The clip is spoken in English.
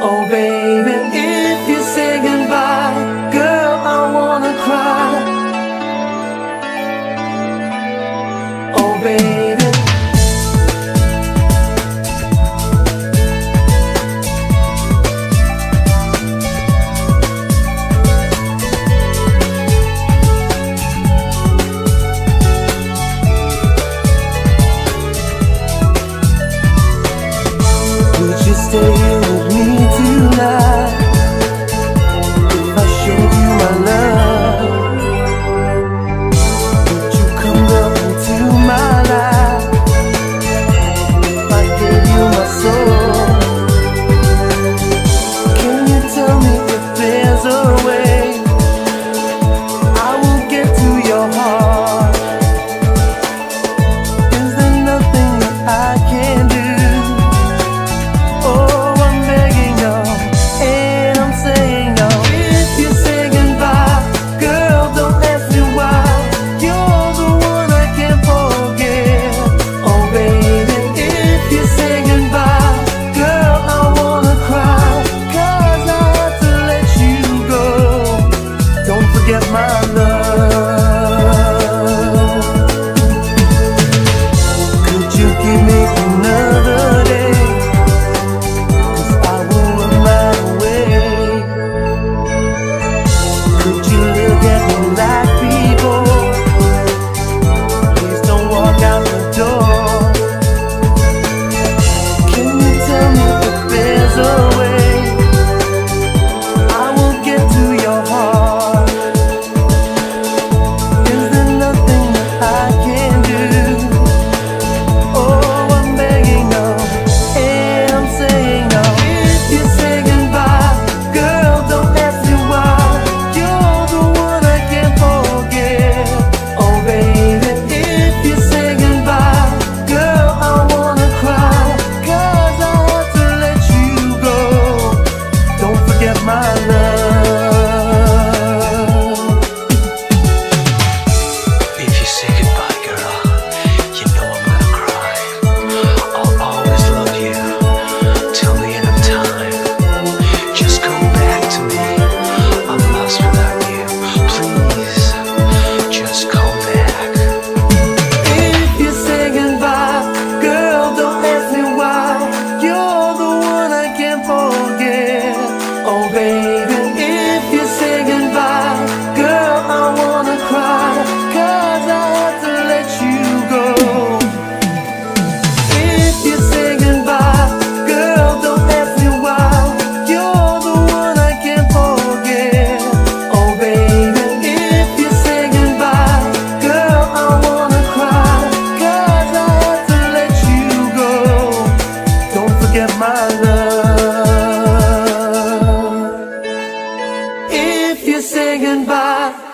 Oh, baby, my love. get my love. If you're saying goodbye.